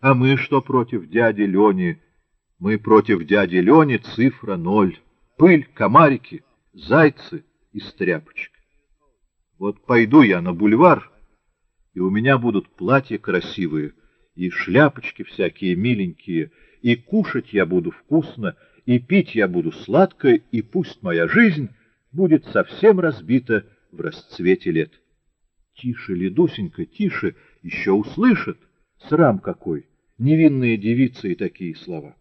А мы что против дяди Лени? Мы против дяди Лени цифра ноль. Пыль, комарики, зайцы из тряпочек. Вот пойду я на бульвар, и у меня будут платья красивые, и шляпочки всякие миленькие, и кушать я буду вкусно, и пить я буду сладко, и пусть моя жизнь будет совсем разбита в расцвете лет. Тише, Ледусенька, тише, еще услышат. Срам какой, невинные девицы и такие слова.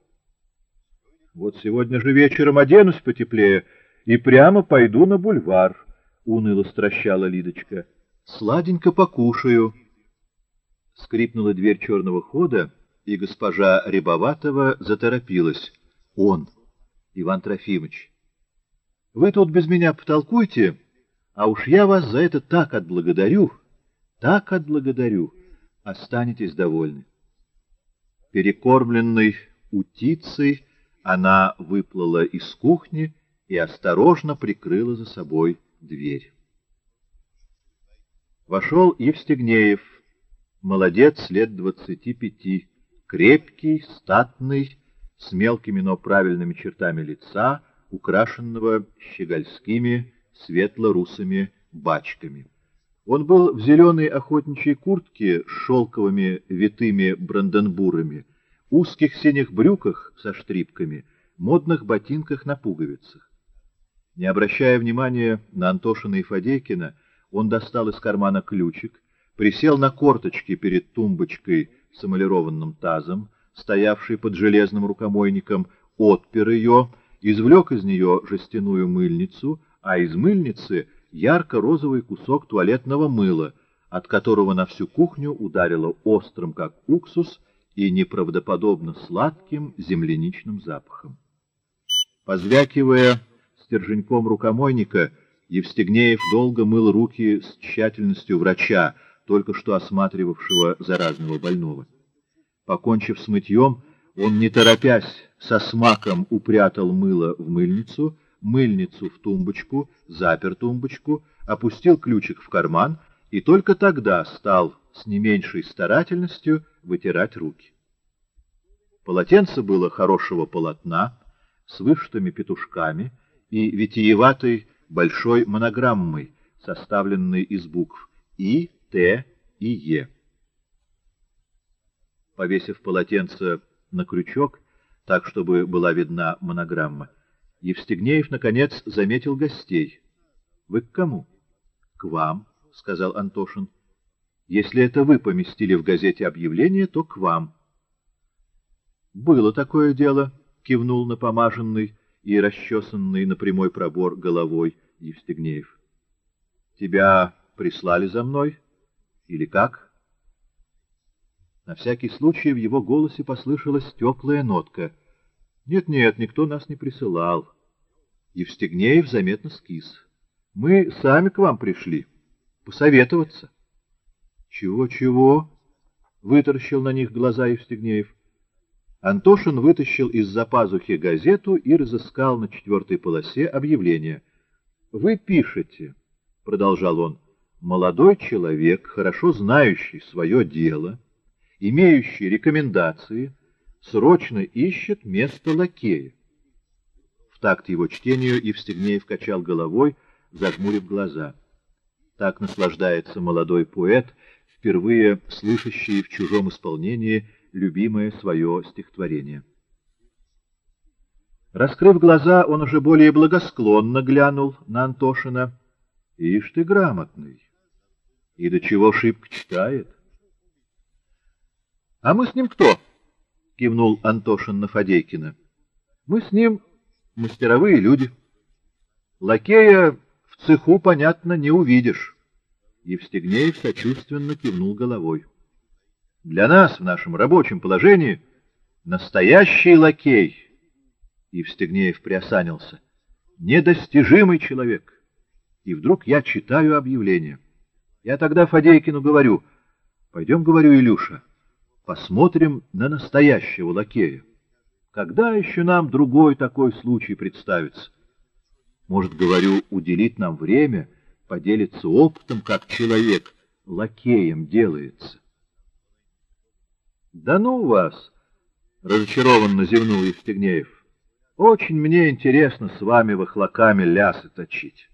Вот сегодня же вечером оденусь потеплее и прямо пойду на бульвар, — уныло стращала Лидочка. Сладенько покушаю. Скрипнула дверь черного хода, и госпожа Рябоватова заторопилась. Он, Иван Трофимович. Вы тут без меня потолкуйте, а уж я вас за это так отблагодарю, так отблагодарю, останетесь довольны. Перекормленной утицей она выплыла из кухни и осторожно прикрыла за собой дверь. Вошел Евстигнеев, молодец лет двадцати пяти, крепкий, статный, с мелкими, но правильными чертами лица, украшенного щегольскими светло-русыми бачками. Он был в зеленой охотничьей куртке с шелковыми витыми бранденбурами, узких синих брюках со штрипками, модных ботинках на пуговицах. Не обращая внимания на Антошина и Фадейкина, он достал из кармана ключик, присел на корточки перед тумбочкой с эмалированным тазом, стоявший под железным рукомойником, отпер ее, извлек из нее жестяную мыльницу, а из мыльницы ярко-розовый кусок туалетного мыла, от которого на всю кухню ударило острым, как уксус, и неправдоподобно сладким земляничным запахом. Позвякивая стерженьком рукомойника, Евстигнеев долго мыл руки с тщательностью врача, только что осматривавшего заразного больного. Покончив с мытьем, он, не торопясь, со смаком упрятал мыло в мыльницу, мыльницу в тумбочку, запер тумбочку, опустил ключик в карман и только тогда стал с не меньшей старательностью вытирать руки. Полотенце было хорошего полотна, с вышитыми петушками и витиеватой большой монограммой, составленной из букв И, Т и Е повесив полотенце на крючок, так, чтобы была видна монограмма, Евстигнеев, наконец, заметил гостей. — Вы к кому? — К вам, — сказал Антошин. — Если это вы поместили в газете объявление, то к вам. — Было такое дело, — кивнул напомаженный и расчесанный на прямой пробор головой Евстигнеев. — Тебя прислали за мной? Или как? — на всякий случай в его голосе послышалась теплая нотка. «Нет-нет, никто нас не присылал». Евстигнеев заметно скис. «Мы сами к вам пришли. Посоветоваться». «Чего-чего?» — вытаращил на них глаза Евстигнеев. Антошин вытащил из-за пазухи газету и разыскал на четвертой полосе объявление. «Вы пишете», — продолжал он, — «молодой человек, хорошо знающий свое дело» имеющий рекомендации, срочно ищет место лакея. В такт его чтению Евстигнеев качал головой, зажмурив глаза. Так наслаждается молодой поэт, впервые слышащий в чужом исполнении любимое свое стихотворение. Раскрыв глаза, он уже более благосклонно глянул на Антошина. Ишь ты грамотный! И до чего шибко читает! — А мы с ним кто? — кивнул Антошин на Фадейкина. — Мы с ним мастеровые люди. Лакея в цеху, понятно, не увидишь. Евстигнеев сочувственно кивнул головой. — Для нас в нашем рабочем положении настоящий лакей. Евстигнеев приосанился. Недостижимый человек. И вдруг я читаю объявление. Я тогда Фадейкину говорю, пойдем, говорю, Илюша, — Посмотрим на настоящего лакея. Когда еще нам другой такой случай представится? Может, говорю, уделить нам время, поделиться опытом, как человек лакеем делается. Да ну вас! — разочарованно зевнул Евстигнеев. — Очень мне интересно с вами вахлаками лясы точить.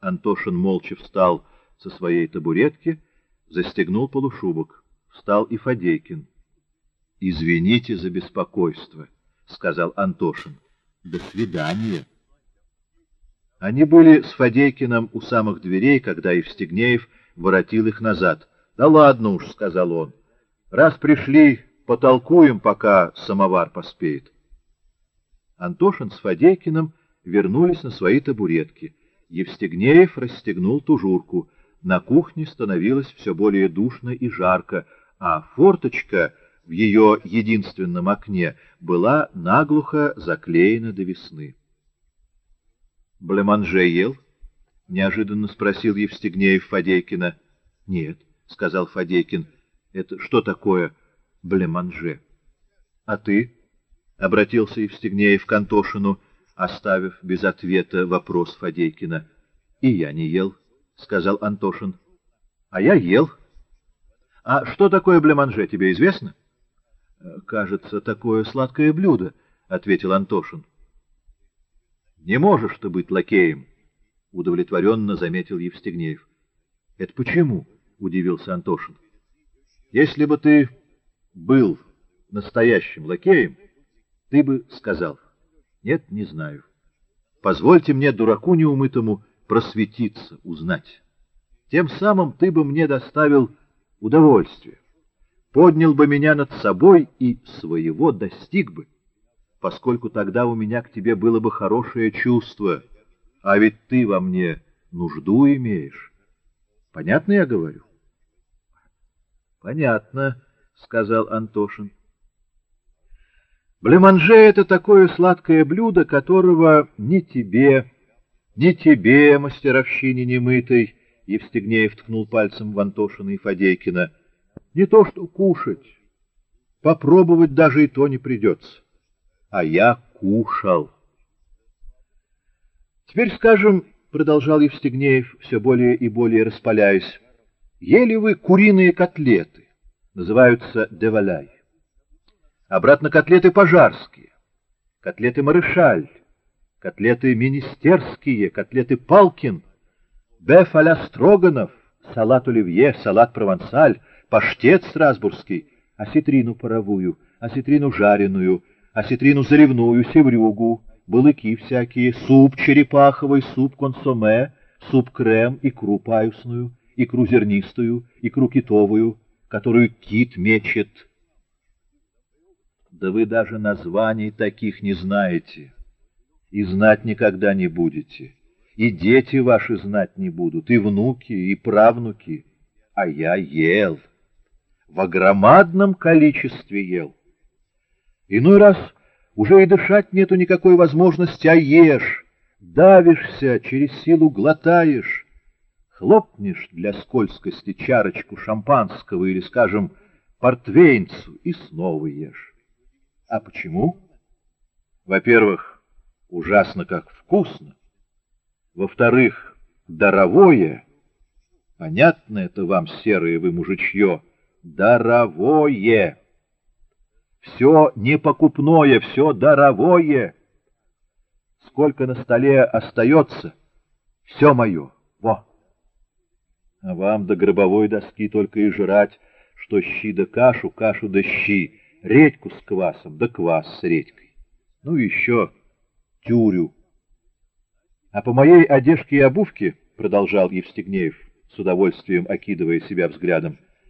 Антошин молча встал со своей табуретки, застегнул полушубок. Встал и Фадейкин. — Извините за беспокойство, — сказал Антошин. — До свидания. Они были с Фадейкиным у самых дверей, когда Евстигнеев воротил их назад. — Да ладно уж, — сказал он. — Раз пришли, потолкуем, пока самовар поспеет. Антошин с Фадейкиным вернулись на свои табуретки. Евстигнеев расстегнул тужурку. На кухне становилось все более душно и жарко, а форточка в ее единственном окне была наглухо заклеена до весны. Блеманже ел? — неожиданно спросил Евстигнеев Фадейкина. — Нет, — сказал Фадейкин. — Это что такое блеманже? — А ты? — обратился Евстигнеев к Антошину, оставив без ответа вопрос Фадейкина. — И я не ел, — сказал Антошин. — А я ел. — А что такое блеманже, тебе известно? — Кажется, такое сладкое блюдо, — ответил Антошин. Не можешь ты быть лакеем, — удовлетворенно заметил Евстигнеев. — Это почему? — удивился Антошин. — Если бы ты был настоящим лакеем, ты бы сказал. Нет, не знаю. Позвольте мне, дураку неумытому, просветиться, узнать. Тем самым ты бы мне доставил удовольствие, поднял бы меня над собой и своего достиг бы поскольку тогда у меня к тебе было бы хорошее чувство, а ведь ты во мне нужду имеешь. Понятно я говорю? — Понятно, — сказал Антошин. Блеманже — это такое сладкое блюдо, которого ни тебе, ни тебе, мастеровщине немытой, Евстигнеев ткнул пальцем в Антошина и Фадейкина, не то что кушать, попробовать даже и то не придется. А я кушал. Теперь скажем, — продолжал Евстигнеев, все более и более распаляясь, — ели вы куриные котлеты, называются деваляй. Обратно котлеты пожарские, котлеты марышаль, котлеты министерские, котлеты палкин, беф а строганов, салат оливье, салат провансаль, паштет страсбургский, осетрину паровую, осетрину жареную, осетрину заревную, севрюгу, балыки всякие, суп черепаховый, суп консоме, суп крем, икру паюсную, икру зернистую, икру китовую, которую кит мечет. Да вы даже названий таких не знаете, и знать никогда не будете, и дети ваши знать не будут, и внуки, и правнуки, а я ел, в огромадном количестве ел. Иной раз уже и дышать нету никакой возможности, а ешь, давишься, через силу глотаешь, хлопнешь для скользкости чарочку шампанского или, скажем, портвейнцу и снова ешь. А почему? Во-первых, ужасно как вкусно. Во-вторых, даровое. Понятно это вам, серое вы мужичье, даровое. Все непокупное, все даровое. Сколько на столе остается, все мое. Во! А вам до гробовой доски только и жрать, что щи да кашу, кашу да щи, редьку с квасом да квас с редькой. Ну и еще тюрю. А по моей одежке и обувке, — продолжал Евстигнеев, с удовольствием окидывая себя взглядом, —